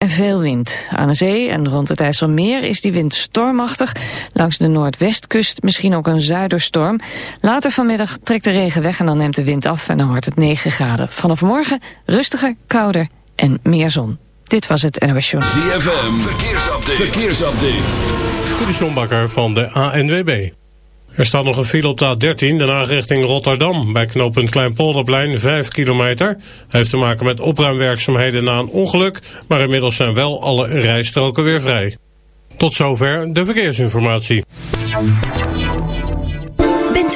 en veel wind. Aan de zee en rond het IJsselmeer is die wind stormachtig. Langs de noordwestkust misschien ook een zuiderstorm. Later vanmiddag trekt de regen weg en dan neemt de wind af en dan wordt het 9 graden. Vanaf morgen rustiger, kouder en meer zon. Dit was het NOS Journal. ZFM, verkeersupdate. verkeersupdate. De van de ANWB. Er staat nog een file op de A13, daarna richting Rotterdam. Bij knooppunt Kleinpolderplein, 5 kilometer. Heeft te maken met opruimwerkzaamheden na een ongeluk... maar inmiddels zijn wel alle rijstroken weer vrij. Tot zover de verkeersinformatie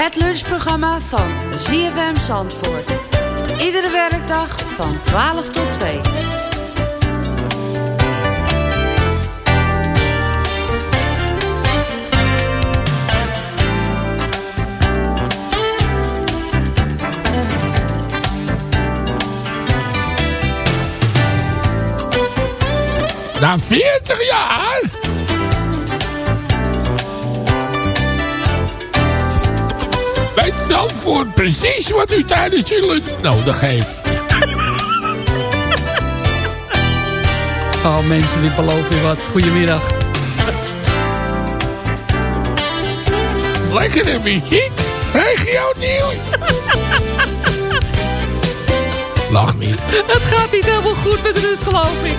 Het lunchprogramma van ZFM Zandvoort. Iedere werkdag van 12 tot 2. Na 40 jaar voor precies wat u tijdens je lunch nodig heeft. Oh mensen, die beloven je wat. Goedemiddag. Lekkere muziek. Regio nieuws. Lach niet. Het gaat niet helemaal goed met Ruud, geloof ik.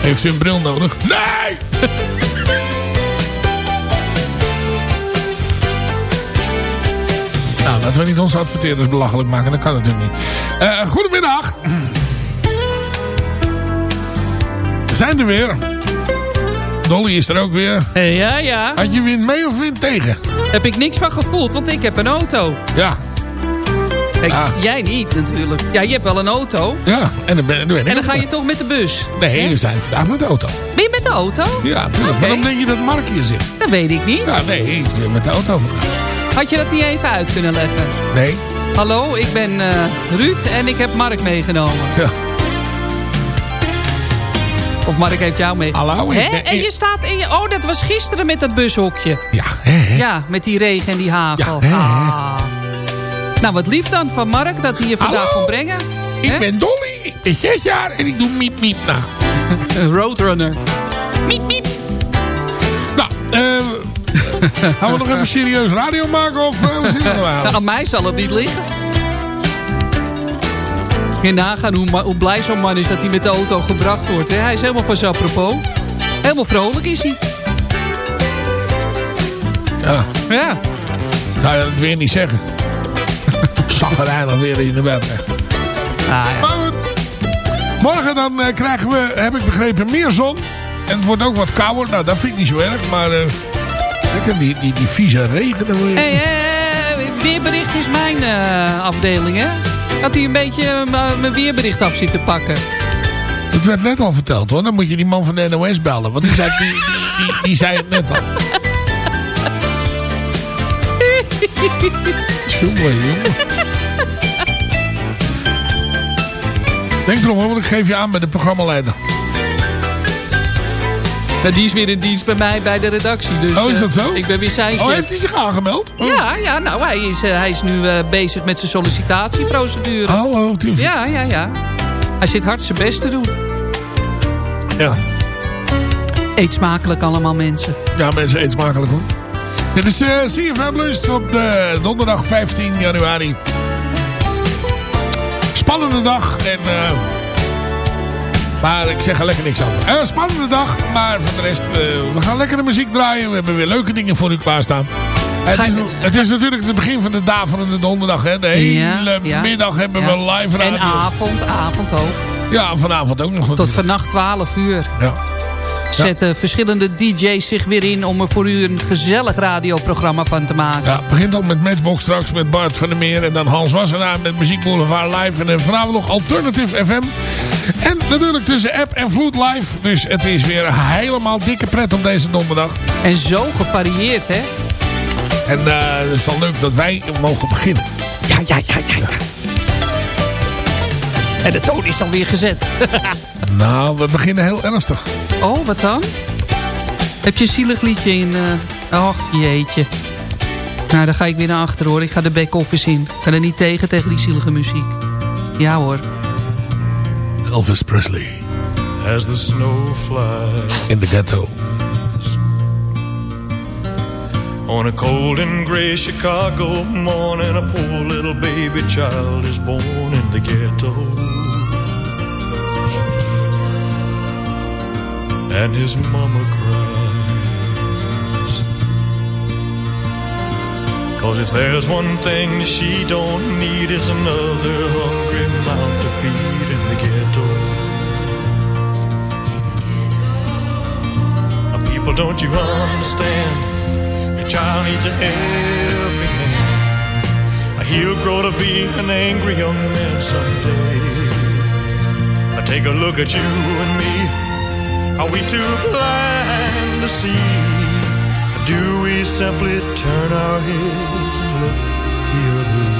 Heeft u een bril nodig? Nee! Laten we niet onze adverteerders belachelijk maken. Dat kan natuurlijk niet. Uh, goedemiddag. We zijn er weer. Dolly is er ook weer. Hey, ja, ja. Had je wind mee of wind tegen? Heb ik niks van gevoeld, want ik heb een auto. Ja. Kijk, Jij niet natuurlijk. Ja, je hebt wel een auto. Ja, en dan, ben, dan ben ik En dan ga je toch met de bus? Nee, we zijn vandaag met de auto. Ben je met de auto? Ja, natuurlijk. Okay. Waarom denk je dat Mark hier zit? Dat weet ik niet. Ja, nee, ik zit met de auto vandaag. Had je dat niet even uit kunnen leggen? Nee. Hallo, ik ben uh, Ruud en ik heb Mark meegenomen. Ja. Of Mark heeft jou mee. Hallo. Hè? En je staat in je... Oh, dat was gisteren met dat bushokje. Ja. Hè, Ja, met die regen en die hagel. Ja, hè, ah. Nou, wat lief dan van Mark dat hij je vandaag Hallo? kon brengen. Ik ben Dolly, ik ben zes jaar en ik doe miep miep na. Roadrunner. Miep, miep. Nou, eh... gaan we nog even serieus radio maken of uh, hoe zit het nou Aan mij zal het niet liggen. Je nagaan hoe, hoe blij zo'n man is dat hij met de auto gebracht wordt. Hè? Hij is helemaal van zijn apropos. Helemaal vrolijk is hij. Ja. Ja. Zou je het weer niet zeggen. Zaggerijnig weer in de bed. Ah, ja. Maar goed. Morgen dan uh, krijgen we, heb ik begrepen, meer zon. En het wordt ook wat kouder. Nou, dat vind ik niet zo erg. Maar uh, lekker die, die, die vieze regen. Hey, hey, weerbericht is mijn uh, afdeling, hè? Had hij een beetje mijn weerbericht af zitten pakken. Het werd net al verteld, hoor. Dan moet je die man van de NOS bellen. Want die zei, die, die, die, die zei het net al. jongen, jongen. Denk erom, want ik geef je aan bij de programmaleider. Nou, die is weer in dienst bij mij bij de redactie. Dus, oh, is dat zo? Uh, ik ben weer zijn. Oh, heeft hij zich aangemeld? Oh. Ja, ja, nou, hij is, uh, hij is nu uh, bezig met zijn sollicitatieprocedure. Oh, oh, tuurlijk. Ja, ja, ja. Hij zit hard zijn best te doen. Ja. Eet smakelijk allemaal, mensen. Ja, mensen, eet smakelijk hoor. Dit is CFM Lunch op de donderdag 15 januari. Spannende dag en... Maar ik zeg er lekker niks over. Uh, spannende dag, maar voor de rest... Uh, we gaan lekker de muziek draaien. We hebben weer leuke dingen voor u klaarstaan. Het is, het is, natuurlijk het begin van de daverende donderdag. Hè? De hele ja, ja, middag hebben ja. we live radio. En avond, avond ook. Ja, vanavond ook nog. Tot vannacht 12 uur. Ja. Zetten ja. verschillende DJ's zich weer in om er voor u een gezellig radioprogramma van te maken. Ja, het begint al met Matchbox straks met Bart van der Meer en dan Hans Wassenaar met Muziek Boulevard Live. En dan vanavond nog Alternative FM. En natuurlijk tussen app en vloed live. Dus het is weer helemaal dikke pret op deze donderdag. En zo gevarieerd, hè? En uh, het is wel leuk dat wij mogen beginnen. Ja, ja, ja, ja. ja. En de toon is alweer gezet. nou, we beginnen heel ernstig. Oh, wat dan? Heb je een zielig liedje in... Uh... Och, jeetje. Nou, dan ga ik weer naar achter hoor. Ik ga de back-office in. Ik ga er niet tegen, tegen die zielige muziek. Ja hoor. Elvis Presley. As the snow flies. In the ghetto. On a cold and gray Chicago morning, a poor little baby child is born in the ghetto. And his mama cries. Cause if there's one thing she don't need, is another hungry mouth to feed in the ghetto. People, don't you understand? Your child needs a helping. He'll grow to be an angry young man someday. I take a look at you and me. Are we too blind to see? Do we simply turn our heads and look the other way?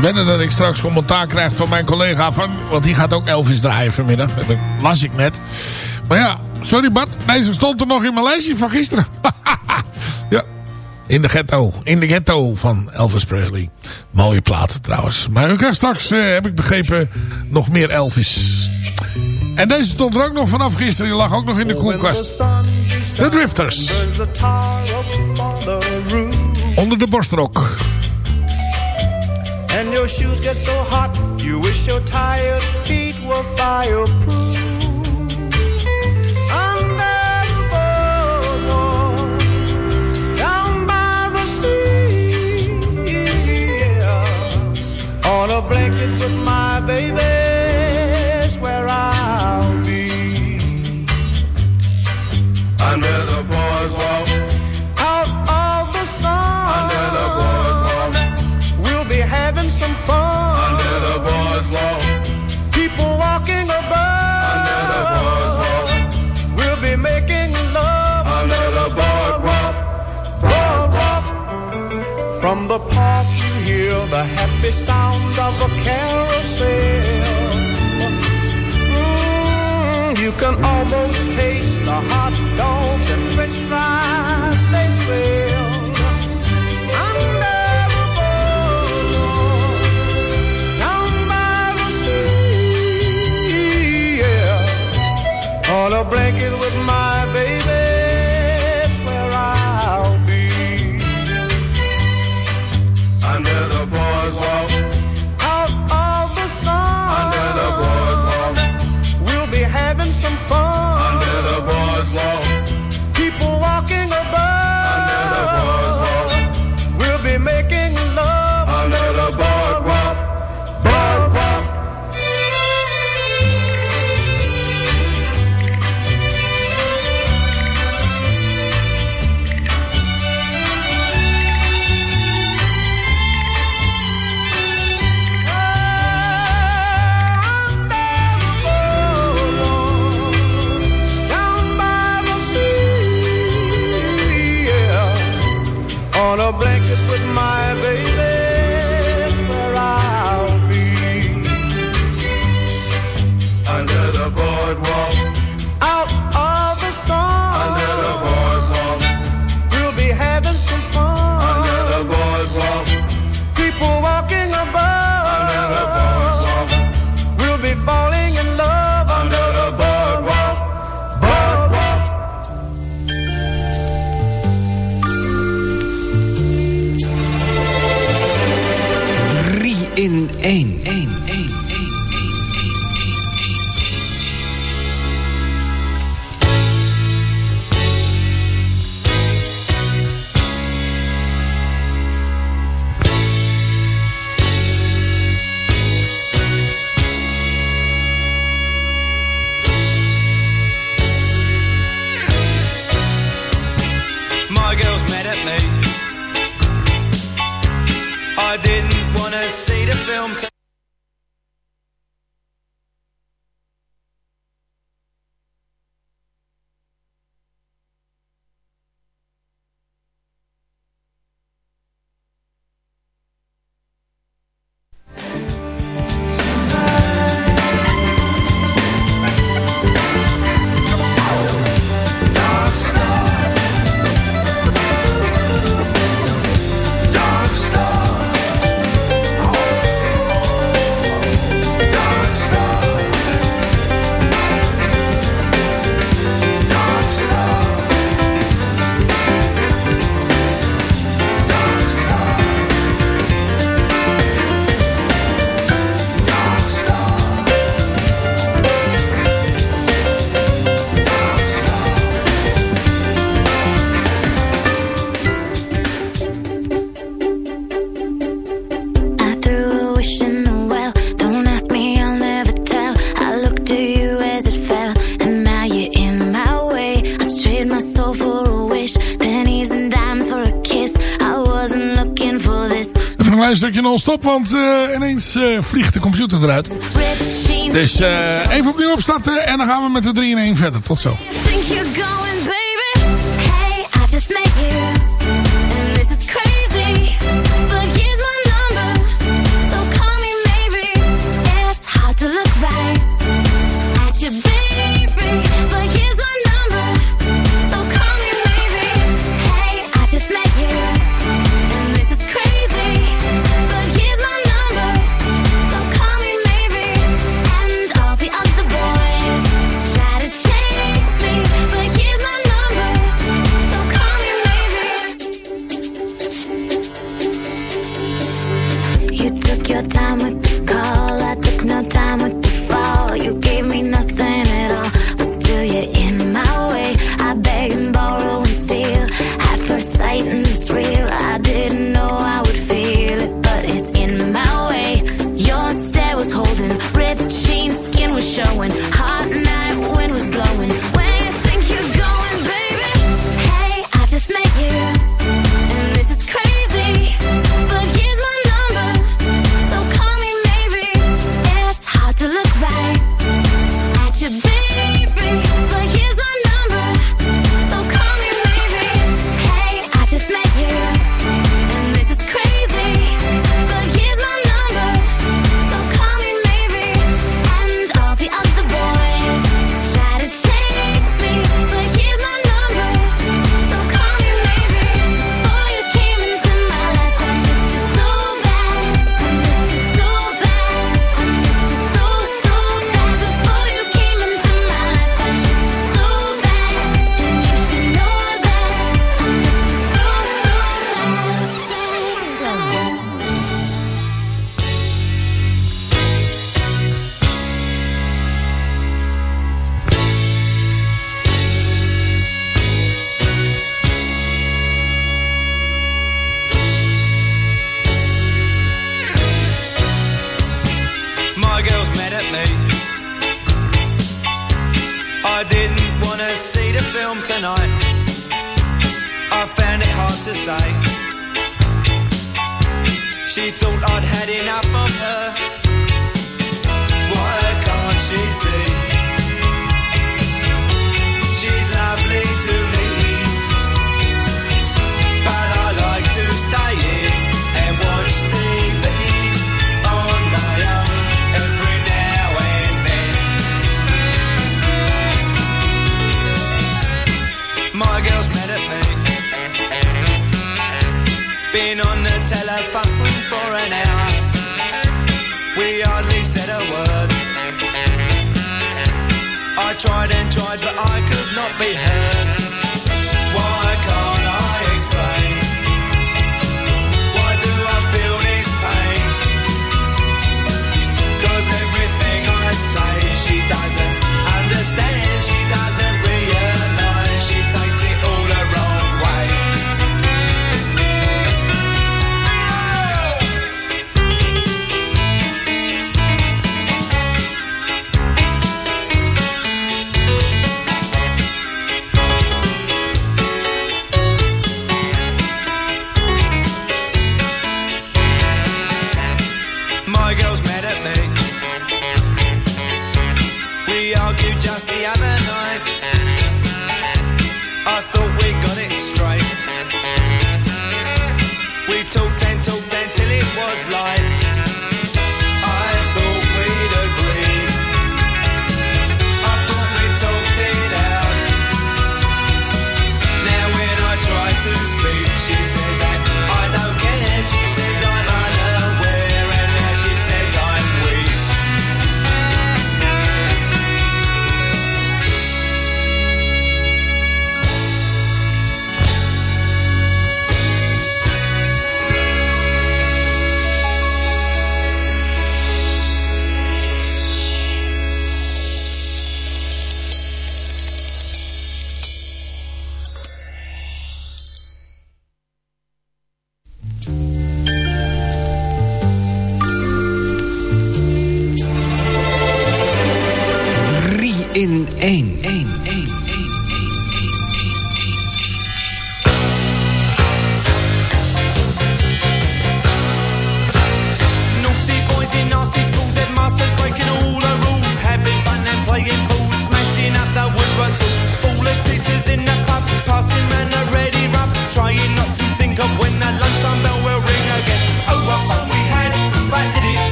Wedden dat ik straks commentaar krijg van mijn collega van... Want die gaat ook Elvis draaien vanmiddag. Dat las ik net. Maar ja, sorry Bart. Deze stond er nog in mijn lijstje van gisteren. ja, in de ghetto. In de ghetto van Elvis Presley. Mooie platen trouwens. Maar krijgt straks, uh, heb ik begrepen, nog meer Elvis. En deze stond er ook nog vanaf gisteren. Die lag ook nog in de koelkast. De Drifters. Onder de borstrok. And your shoes get so hot, you wish your tired feet were fireproof. Under the boardwalk, down by the sea, on a blanket with my baby's Park you hear the happy sounds of a carousel. Mm, you can almost taste the hot dogs and french fries they sell. Under the boardwalk, down by the sea, yeah. On a blanket with my non-stop, want eh, ineens eh, vliegt de computer eruit. Dus eh, even opnieuw opstarten en dan gaan we met de 3 in 1 verder. Tot zo. tonight. I found it hard to say. She thought I'd had enough of her. tried and tried, but I could not be heard.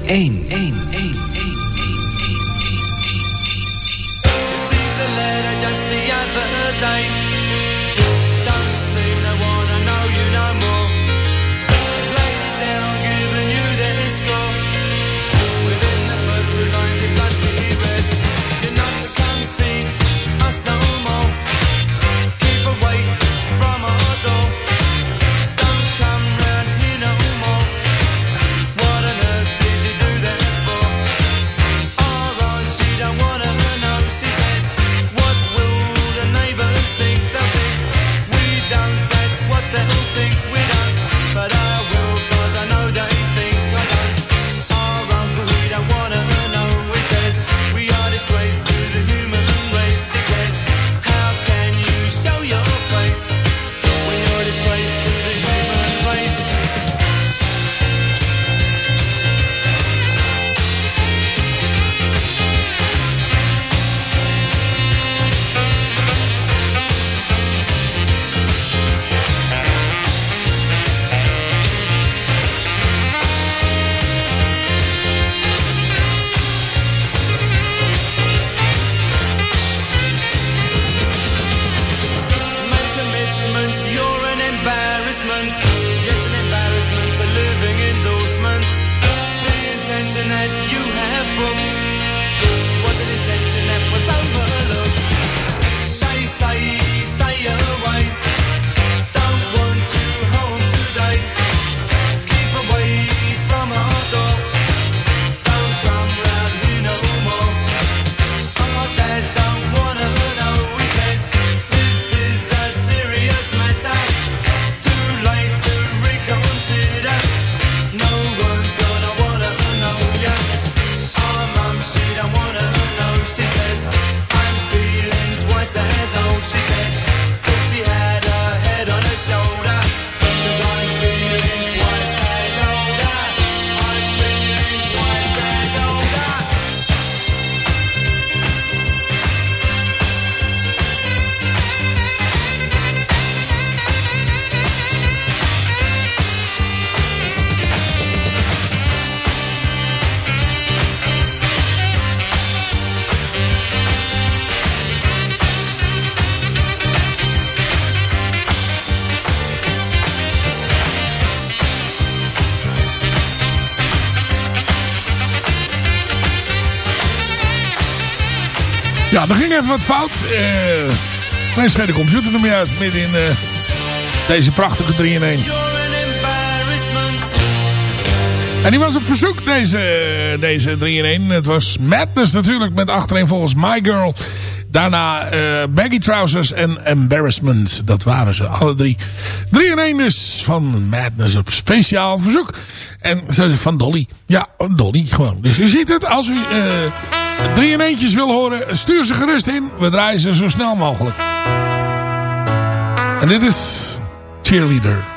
One. even wat fout. Eh, uh, mijn schijnt computer ermee uit. Midden in eh, deze prachtige 3 in 1. En die was op verzoek, deze, deze 3 in 1. Het was Madness natuurlijk, met achterin volgens My Girl. Daarna uh, Baggy Trousers en Embarrassment. Dat waren ze, alle drie. 3 in 1 dus, van Madness op speciaal verzoek. En van Dolly. Ja, Dolly gewoon. Dus u ziet het, als u... Uh, drie in eentjes wil horen, stuur ze gerust in. We draaien ze zo snel mogelijk. En dit is Cheerleader.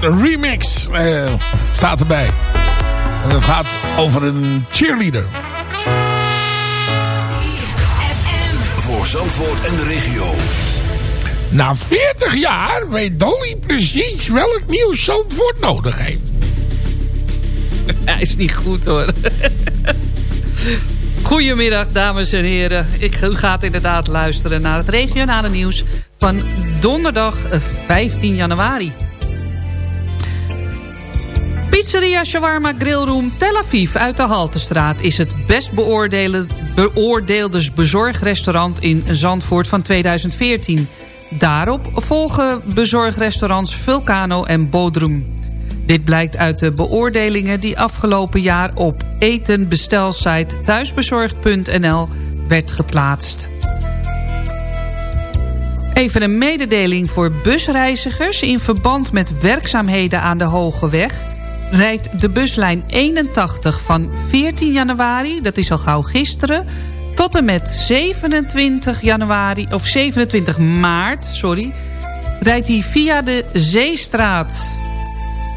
Remix uh, staat erbij. En dat gaat over een cheerleader. Voor Zandvoort en de regio. Na 40 jaar weet Dolly precies welk nieuws Zandvoort nodig heeft. Hij is niet goed hoor. Goedemiddag dames en heren. Ik, u gaat inderdaad luisteren naar het regionale nieuws van donderdag 15 januari. Pizzeria Shawarma Grillroom Tel Aviv uit de Haltestraat... is het best beoordeelde, beoordeelde bezorgrestaurant in Zandvoort van 2014. Daarop volgen bezorgrestaurants Vulcano en Bodrum. Dit blijkt uit de beoordelingen die afgelopen jaar op etenbestelsite thuisbezorgd.nl werd geplaatst. Even een mededeling voor busreizigers. In verband met werkzaamheden aan de Hoge Weg... rijdt de buslijn 81 van 14 januari, dat is al gauw gisteren... tot en met 27 januari, of 27 maart, sorry... rijdt hij via de Zeestraat.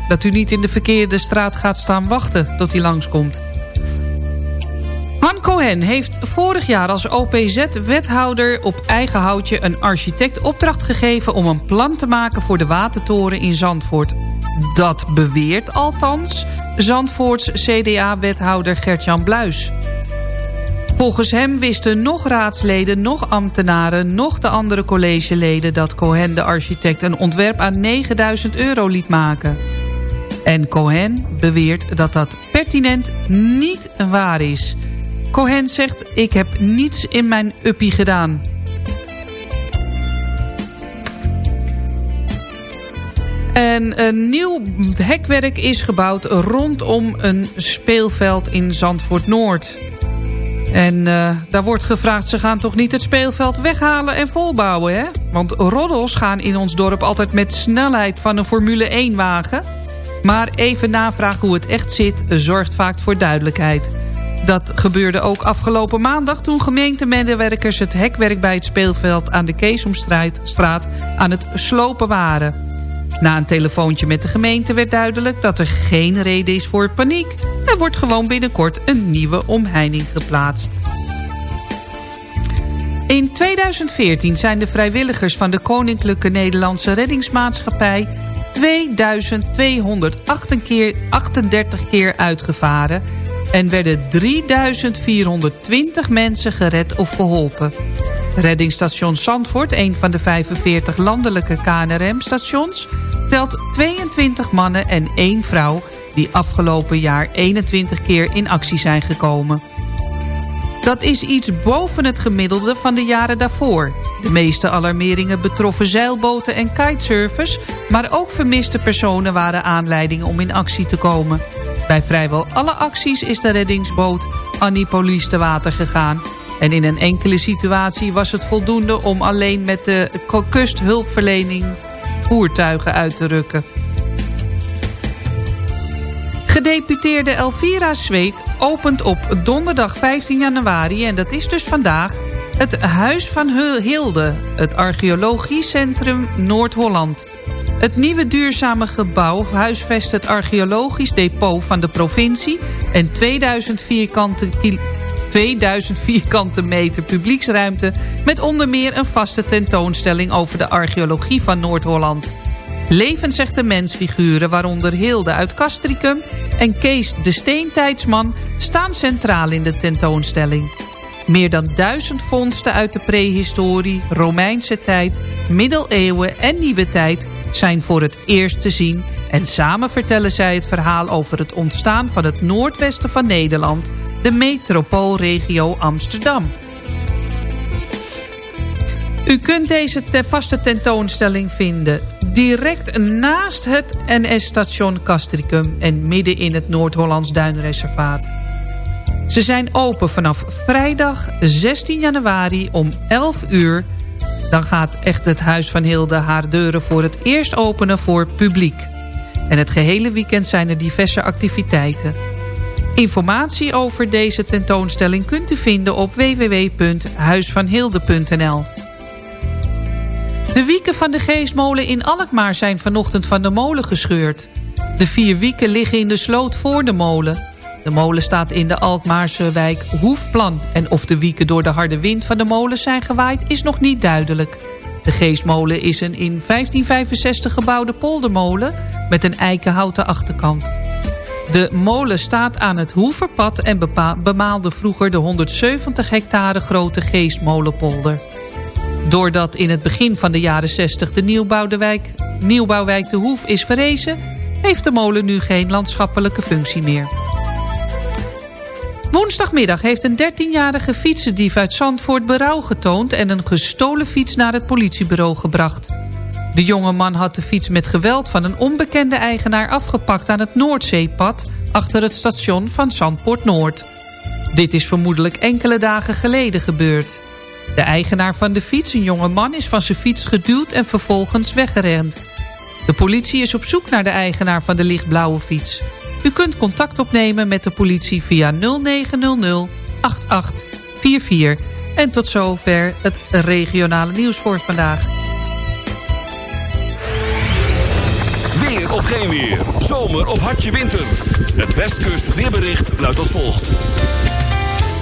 Dat u niet in de verkeerde straat gaat staan wachten tot hij langskomt. Han Cohen heeft vorig jaar als OPZ-wethouder op eigen houtje... een architect opdracht gegeven om een plan te maken voor de watertoren in Zandvoort. Dat beweert althans Zandvoorts CDA-wethouder Gertjan Bluis. Volgens hem wisten nog raadsleden, nog ambtenaren... nog de andere collegeleden dat Cohen de architect... een ontwerp aan 9000 euro liet maken. En Cohen beweert dat dat pertinent niet waar is... Cohen zegt, ik heb niets in mijn uppie gedaan. En een nieuw hekwerk is gebouwd rondom een speelveld in Zandvoort Noord. En uh, daar wordt gevraagd, ze gaan toch niet het speelveld weghalen en volbouwen, hè? Want roddels gaan in ons dorp altijd met snelheid van een Formule 1-wagen. Maar even navragen hoe het echt zit, zorgt vaak voor duidelijkheid. Dat gebeurde ook afgelopen maandag toen gemeentemedewerkers het hekwerk bij het speelveld aan de Keesomstraat aan het slopen waren. Na een telefoontje met de gemeente werd duidelijk dat er geen reden is voor paniek. Er wordt gewoon binnenkort een nieuwe omheining geplaatst. In 2014 zijn de vrijwilligers van de Koninklijke Nederlandse Reddingsmaatschappij 2238 keer uitgevaren en werden 3420 mensen gered of geholpen. Reddingsstation Zandvoort, een van de 45 landelijke KNRM-stations... telt 22 mannen en 1 vrouw die afgelopen jaar 21 keer in actie zijn gekomen. Dat is iets boven het gemiddelde van de jaren daarvoor. De meeste alarmeringen betroffen zeilboten en kitesurfers... maar ook vermiste personen waren aanleiding om in actie te komen. Bij vrijwel alle acties is de reddingsboot Annipolis te water gegaan. En in een enkele situatie was het voldoende om alleen met de kusthulpverlening voertuigen uit te rukken. Gedeputeerde Elvira Zweet opent op donderdag 15 januari, en dat is dus vandaag, het Huis van Hilde, het archeologisch centrum Noord-Holland. Het nieuwe duurzame gebouw huisvest het archeologisch depot van de provincie... en 2000 vierkante, 2000 vierkante meter publieksruimte... met onder meer een vaste tentoonstelling over de archeologie van Noord-Holland. Levensechte mensfiguren, waaronder Hilde uit Castricum... en Kees de Steentijdsman, staan centraal in de tentoonstelling. Meer dan duizend vondsten uit de prehistorie, Romeinse tijd, middeleeuwen en nieuwe tijd zijn voor het eerst te zien... en samen vertellen zij het verhaal over het ontstaan van het noordwesten van Nederland... de metropoolregio Amsterdam. U kunt deze vaste tentoonstelling vinden direct naast het NS-station Castricum... en midden in het Noord-Hollands Duinreservaat. Ze zijn open vanaf vrijdag 16 januari om 11 uur dan gaat echt het Huis van Hilde haar deuren voor het eerst openen voor publiek. En het gehele weekend zijn er diverse activiteiten. Informatie over deze tentoonstelling kunt u vinden op www.huisvanhilde.nl. De wieken van de Geesmolen in Alkmaar zijn vanochtend van de molen gescheurd. De vier wieken liggen in de sloot voor de molen. De molen staat in de Alkmaarse wijk Hoefplan... en of de wieken door de harde wind van de molen zijn gewaaid is nog niet duidelijk. De Geesmolen is een in 1565 gebouwde poldermolen... met een eikenhouten achterkant. De molen staat aan het Hoeverpad en bemaalde vroeger de 170 hectare grote Geesmolenpolder. Doordat in het begin van de jaren 60 de nieuwbouwwijk, nieuwbouwwijk De Hoef is verrezen... heeft de molen nu geen landschappelijke functie meer. Woensdagmiddag heeft een 13-jarige fietsendief uit Zandvoort berouw getoond... en een gestolen fiets naar het politiebureau gebracht. De jonge man had de fiets met geweld van een onbekende eigenaar afgepakt... aan het Noordzeepad achter het station van Zandpoort Noord. Dit is vermoedelijk enkele dagen geleden gebeurd. De eigenaar van de fiets, een jonge man, is van zijn fiets geduwd en vervolgens weggerend. De politie is op zoek naar de eigenaar van de lichtblauwe fiets. U kunt contact opnemen met de politie via 0900 8844. En tot zover het regionale nieuws voor vandaag. Of geen weer, zomer of hartje winter. Het Westkust weerbericht luidt als volgt.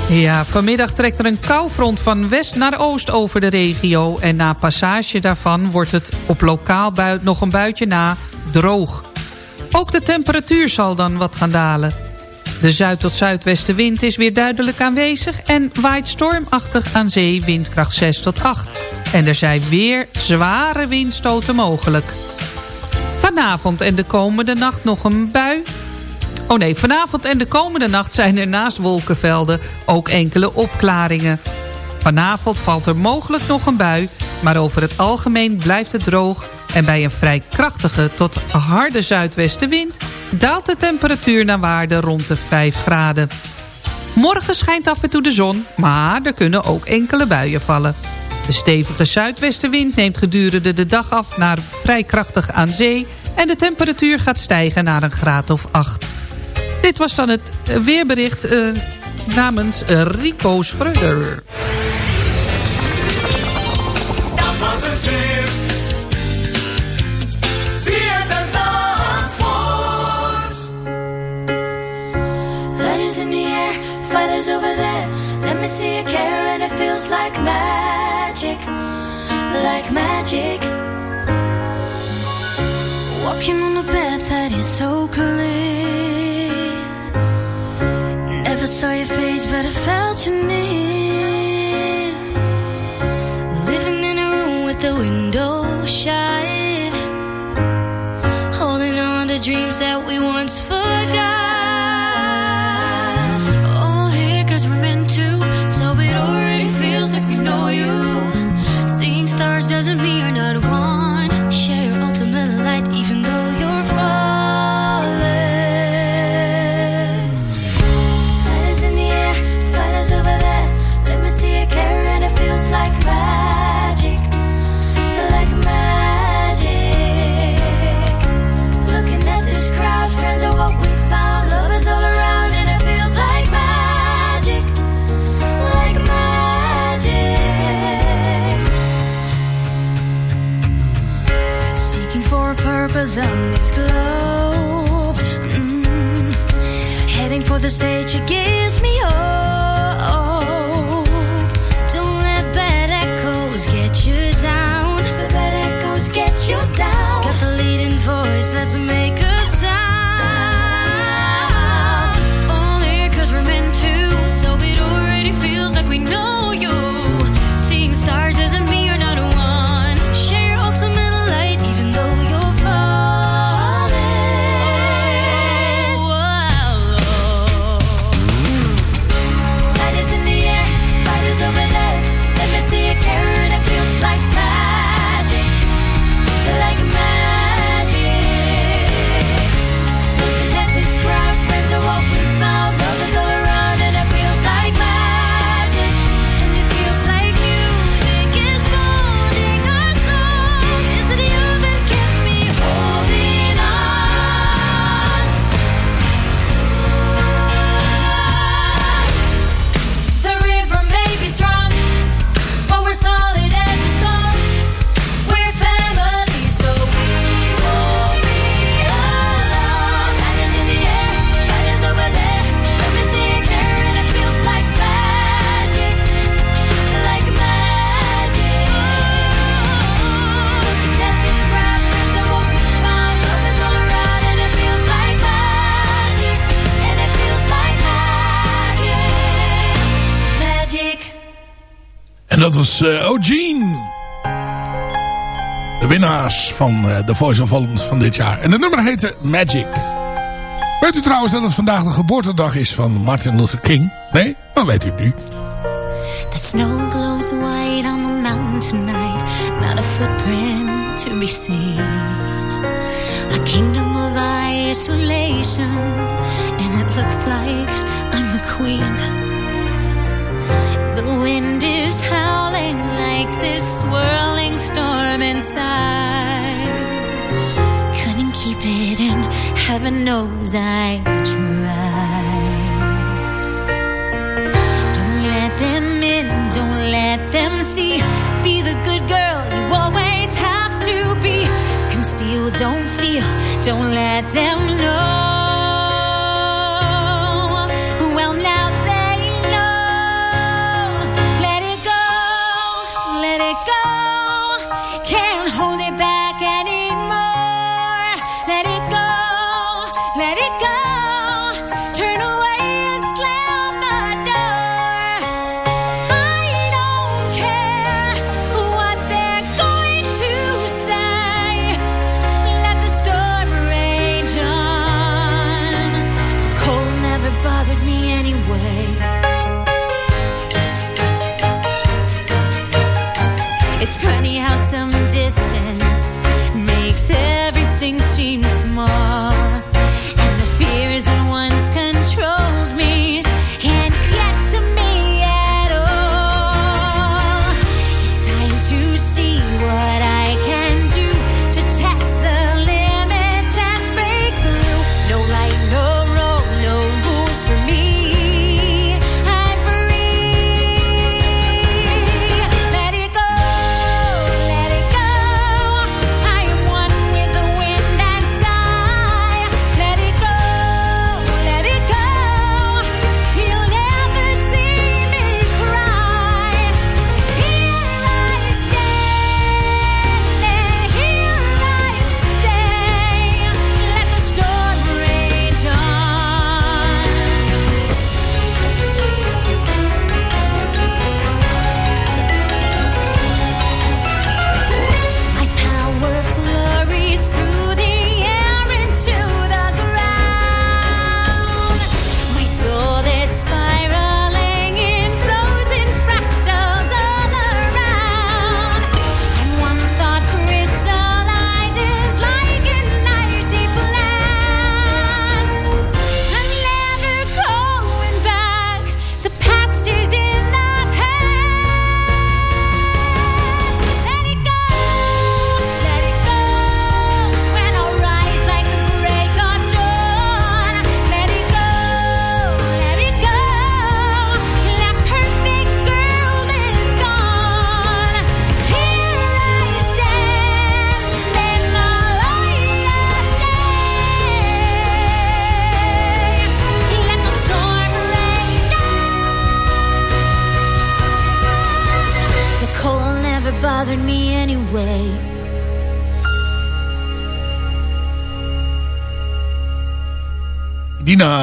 Ja, vanmiddag trekt er een koufront van west naar oost over de regio... en na passage daarvan wordt het op lokaal buit nog een buitje na droog. Ook de temperatuur zal dan wat gaan dalen. De zuid- tot zuidwestenwind is weer duidelijk aanwezig... en waait stormachtig aan zee windkracht 6 tot 8. En er zijn weer zware windstoten mogelijk. Vanavond en de komende nacht nog een bui Oh nee, vanavond en de komende nacht zijn er naast wolkenvelden ook enkele opklaringen. Vanavond valt er mogelijk nog een bui, maar over het algemeen blijft het droog... en bij een vrij krachtige tot harde zuidwestenwind... daalt de temperatuur naar waarde rond de 5 graden. Morgen schijnt af en toe de zon, maar er kunnen ook enkele buien vallen. De stevige zuidwestenwind neemt gedurende de dag af naar vrij krachtig aan zee... en de temperatuur gaat stijgen naar een graad of 8. Dit was dan het eh, weerbericht uh, namens uh, Rico Schreuder. Dat was het weer. Fighters over there. Let me see you care and it feels like magic, like magic. Walking on a path that is so clear. Never saw your face, but I felt your near. Living in a room with the window shut. Holding on to dreams that we once purpose on this globe. Mm. Heading for the stage, it gives me dat was uh, O'Gene. De winnaars van uh, The Voice of Holland van dit jaar. En de nummer heette Magic. Weet u trouwens dat het vandaag de geboortedag is van Martin Luther King? Nee? Dan weet u het nu. The snow glows white on the mountain tonight. Not a footprint to be seen. A kingdom of isolation. And it looks like I'm the queen. The wind is howling like this swirling storm inside. Couldn't keep it in, heaven knows I tried. Don't let them in, don't let them see. Be the good girl you always have to be. Conceal, don't feel, don't let them know.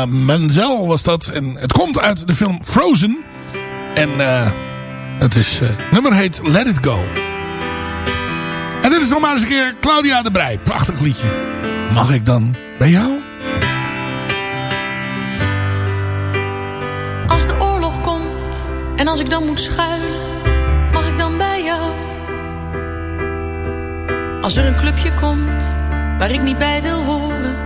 Menzel was dat. En het komt uit de film Frozen. En eh het is, eh, nummer heet Let It Go. En dit is nog maar eens een keer Claudia de Brij. Prachtig liedje. Mag ik dan bij jou? Als de oorlog komt en als ik dan moet schuilen, mag ik dan bij jou? Als er een clubje komt waar ik niet bij wil horen,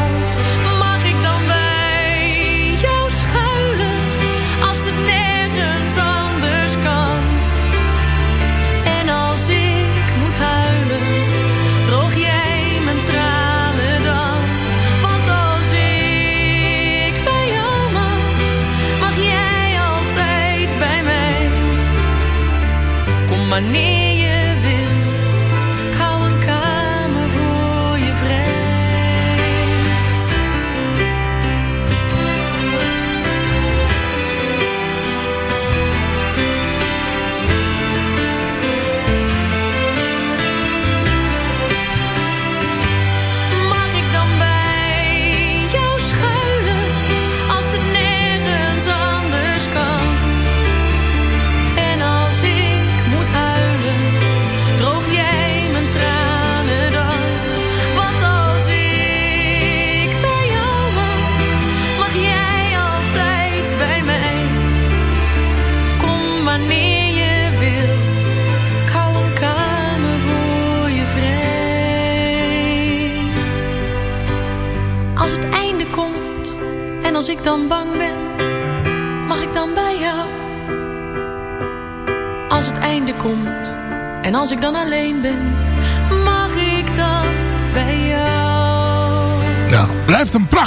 Kom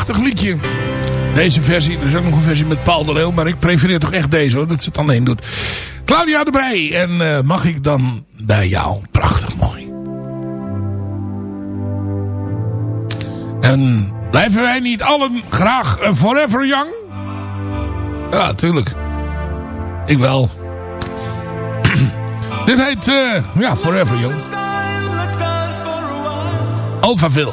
prachtig liedje. Deze versie, er is ook nog een versie met Paul de Leeuw. Maar ik prefereer toch echt deze hoor, dat ze het alleen doet. Claudia de Brij. En eh, mag ik dan bij jou? Prachtig mooi. En blijven wij niet allen graag eh, forever young? Ja, tuurlijk. Ik wel. Dit heet, eh, ja, Forever Young. Alphaville.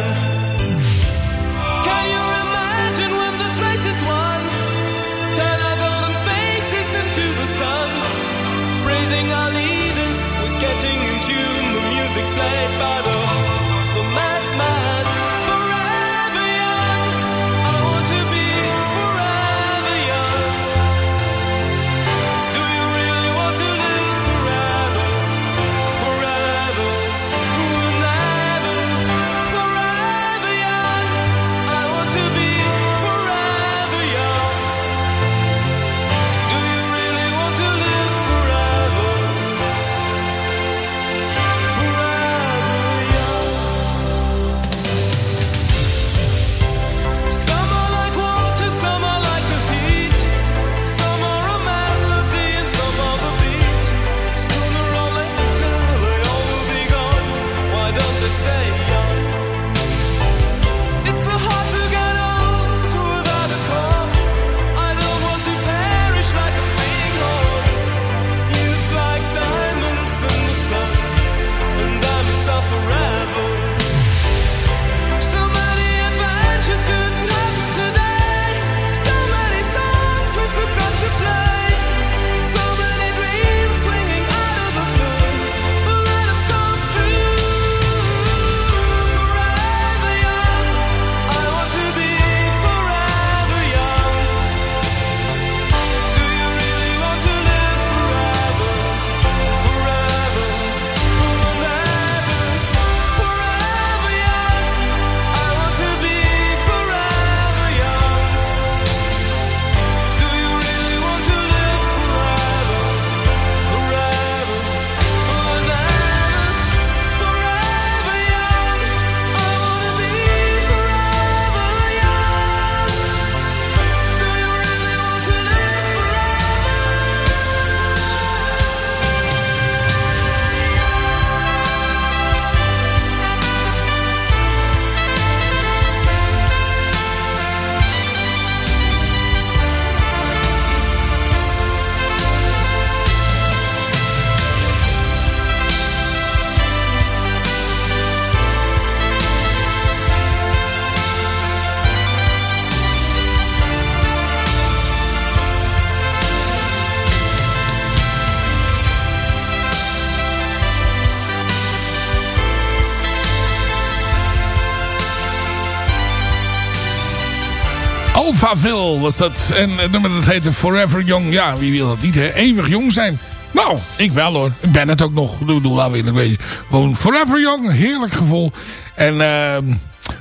Faville was dat. En nummer dat heette Forever Young. Ja, wie wil dat niet, hè? Eeuwig jong zijn. Nou, ik wel hoor. Ik ben het ook nog. Ik bedoel, laten we eerlijk weten. Gewoon Forever Young. Heerlijk gevoel. En ehm,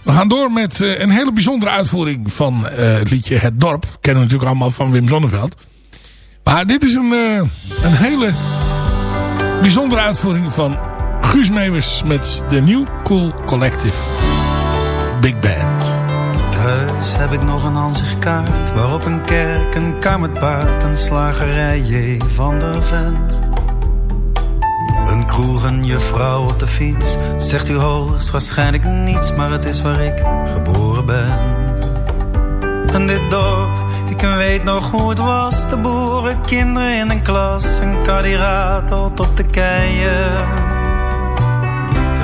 we gaan door met eh, een hele bijzondere uitvoering van eh, het liedje Het Dorp. Kennen we natuurlijk allemaal van Wim Zonneveld. Maar dit is een, eh, een hele bijzondere uitvoering van Guus Meeuwis met de New Cool Collective Big Band. Thuis heb ik nog een ansichtkaart waarop een kerk, een kar met paard, een slagerij J. van der Ven. Een kroeg, een juffrouw op de fiets, zegt u hoogstwaarschijnlijk niets, maar het is waar ik geboren ben. En dit dorp, ik weet nog hoe het was, de boeren, kinderen in een klas, een kadiraat tot op de keien.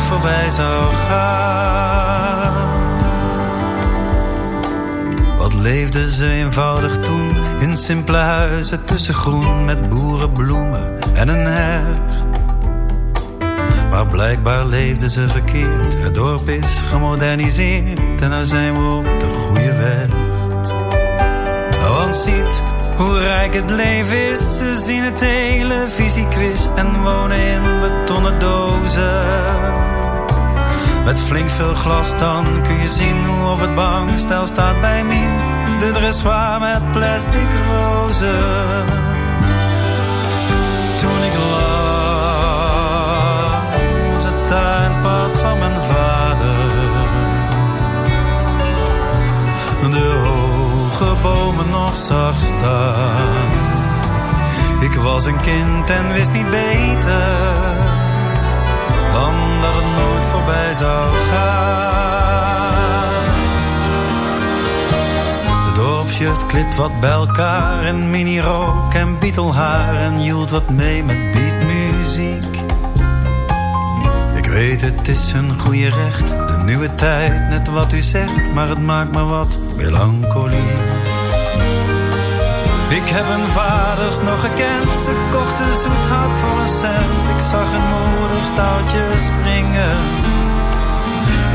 voorbij zou gaan. Wat leefden ze eenvoudig toen in simpele huizen tussen groen met boerenbloemen en een heg. Maar blijkbaar leefden ze verkeerd. Het dorp is gemoderniseerd en daar zijn we op de goede weg. Want ziet hoe rijk het leven is. Ze zien het televisiequiz en wonen in betonnen dozen. Met flink veel glas dan kun je zien of het bankstel staat bij Mien. De dressoir met plastic rozen. Toen ik langs het tuinpad van mijn vader de hoge bomen nog zag staan. Ik was een kind en wist niet beter voorbij zou gaan. De dorpsjucht klit wat bij elkaar en mini-rock en Beatle-haar en joelt wat mee met beatmuziek. Ik weet het is een goede recht, de nieuwe tijd, net wat u zegt, maar het maakt me wat melancholie. Ik heb een vaders nog gekend, ze kochten zoet hout voor een cent. Ik zag een moeder stoutje springen.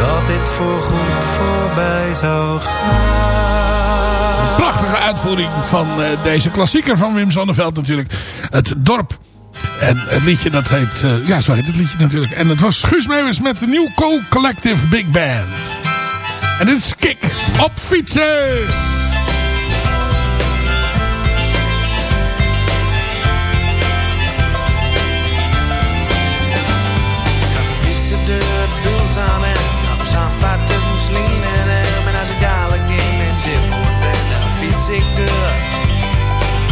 dat dit voorgoed voorbij zou gaan? Prachtige uitvoering van eh, deze klassieker van Wim Sonneveld natuurlijk. Het dorp. En het liedje dat heet... eh, ja, zo heet het liedje natuurlijk. En het was Guus Meeuwis met de New Coal Collective Big Band. En dit is Kik op fietsen. fietsen en als ik dadelijk in mijn dip ben, dan fiets ik door.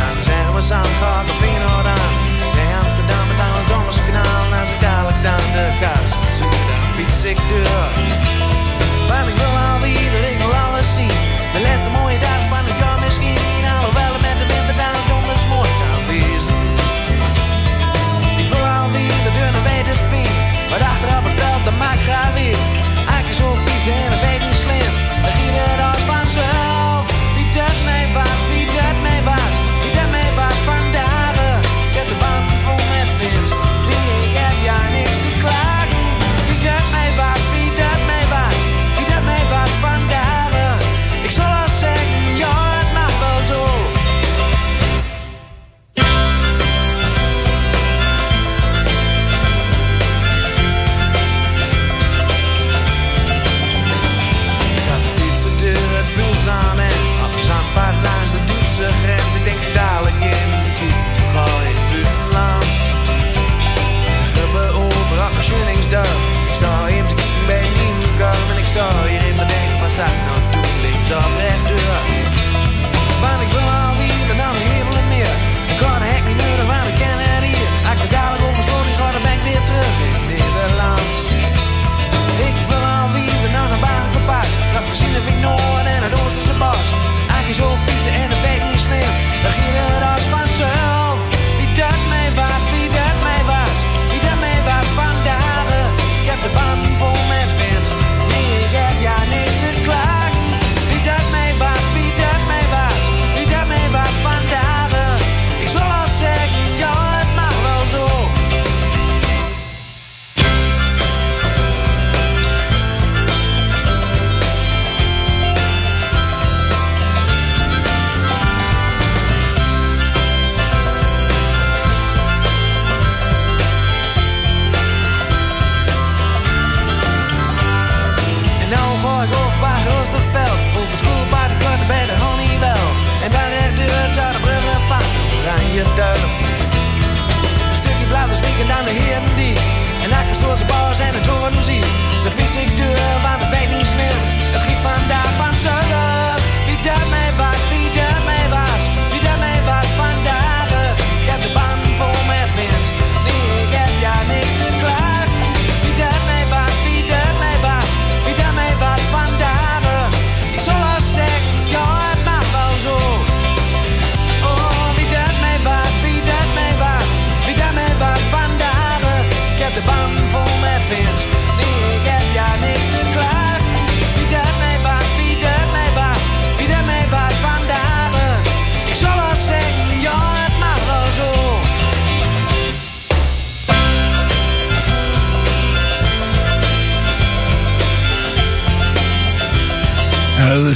Dan zeggen we Zandvoort of Feyenoord aan. Nee, Amsterdam met aan het Dommerse kanaal. En als ik dadelijk dan de kous zoek, dan fiets ik door. Want ik wil alweer, ik wil alles zien. De laatste mooie dag van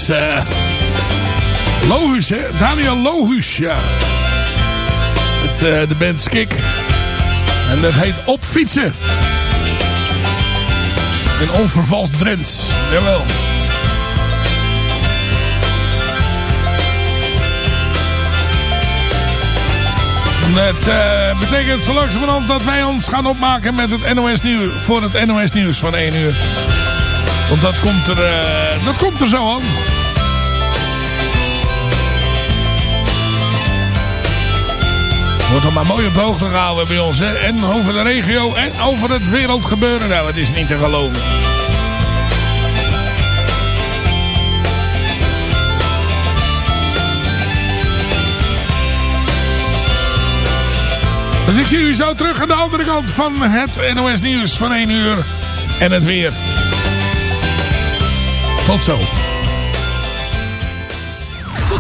is eh Lohuus, hè? Daniel Lohuus, ja. Het, eh, de band Skik. En dat heet Op Fietsen. In onvervalst Drents. Jawel. Het eh, betekent zo langzamerhand dat wij ons gaan opmaken met het NOS nieuws. Voor het NOS nieuws van 1 uur. Want dat komt er, eh, dat komt er zo aan. Wordt er maar mooi op de hoogte gehouden bij ons. En over de regio en over het wereldgebeuren. Nou, het is niet te geloven. Dus ik zie u zo terug aan de andere kant van het NOS Nieuws van 1 uur. En het weer. Tot zo.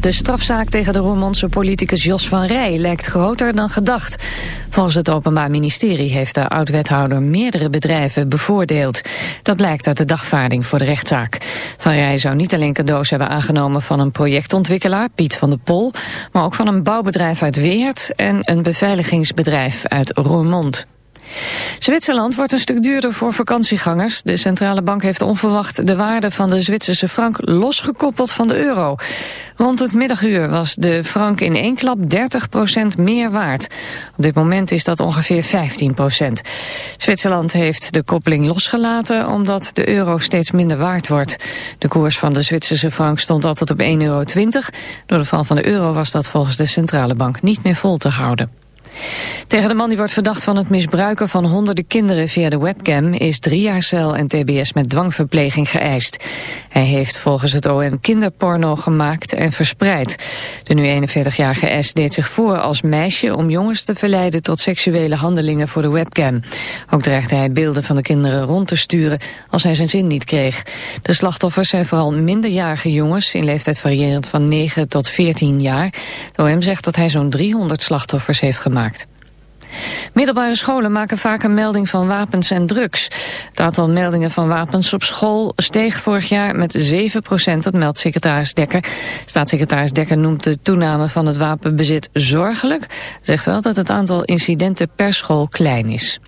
De strafzaak tegen de Roermondse politicus Jos van Rij lijkt groter dan gedacht. Volgens het Openbaar Ministerie heeft de oud-wethouder meerdere bedrijven bevoordeeld. Dat blijkt uit de dagvaarding voor de rechtszaak. Van Rij zou niet alleen cadeaus hebben aangenomen van een projectontwikkelaar, Piet van der Pol, maar ook van een bouwbedrijf uit Weert en een beveiligingsbedrijf uit Roermond. Zwitserland wordt een stuk duurder voor vakantiegangers. De centrale bank heeft onverwacht de waarde van de Zwitserse frank losgekoppeld van de euro. Rond het middaguur was de frank in één klap 30% meer waard. Op dit moment is dat ongeveer 15%. Zwitserland heeft de koppeling losgelaten omdat de euro steeds minder waard wordt. De koers van de Zwitserse frank stond altijd op 1,20 euro. Door de val van de euro was dat volgens de centrale bank niet meer vol te houden. Tegen de man die wordt verdacht van het misbruiken van honderden kinderen via de webcam is drie jaar cel en tbs met dwangverpleging geëist. Hij heeft volgens het OM kinderporno gemaakt en verspreid. De nu 41-jarige S deed zich voor als meisje om jongens te verleiden tot seksuele handelingen voor de webcam. Ook dreigde hij beelden van de kinderen rond te sturen als hij zijn zin niet kreeg. De slachtoffers zijn vooral minderjarige jongens in leeftijd variërend van 9 tot 14 jaar. De OM zegt dat hij zo'n 300 slachtoffers heeft gemaakt. Middelbare scholen maken vaak een melding van wapens en drugs. Het aantal meldingen van wapens op school steeg vorig jaar met 7% dat meldt secretaris Dekker. Staatssecretaris Dekker noemt de toename van het wapenbezit zorgelijk. Zegt wel dat het aantal incidenten per school klein is.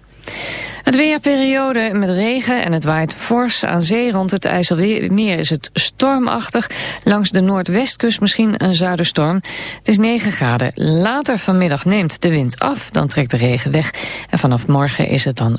Het weerperiode met regen en het waait fors aan zee rond het IJsselmeer is het stormachtig. Langs de noordwestkust misschien een zuiderstorm. Het is 9 graden. Later vanmiddag neemt de wind af, dan trekt de regen weg. En vanaf morgen is het dan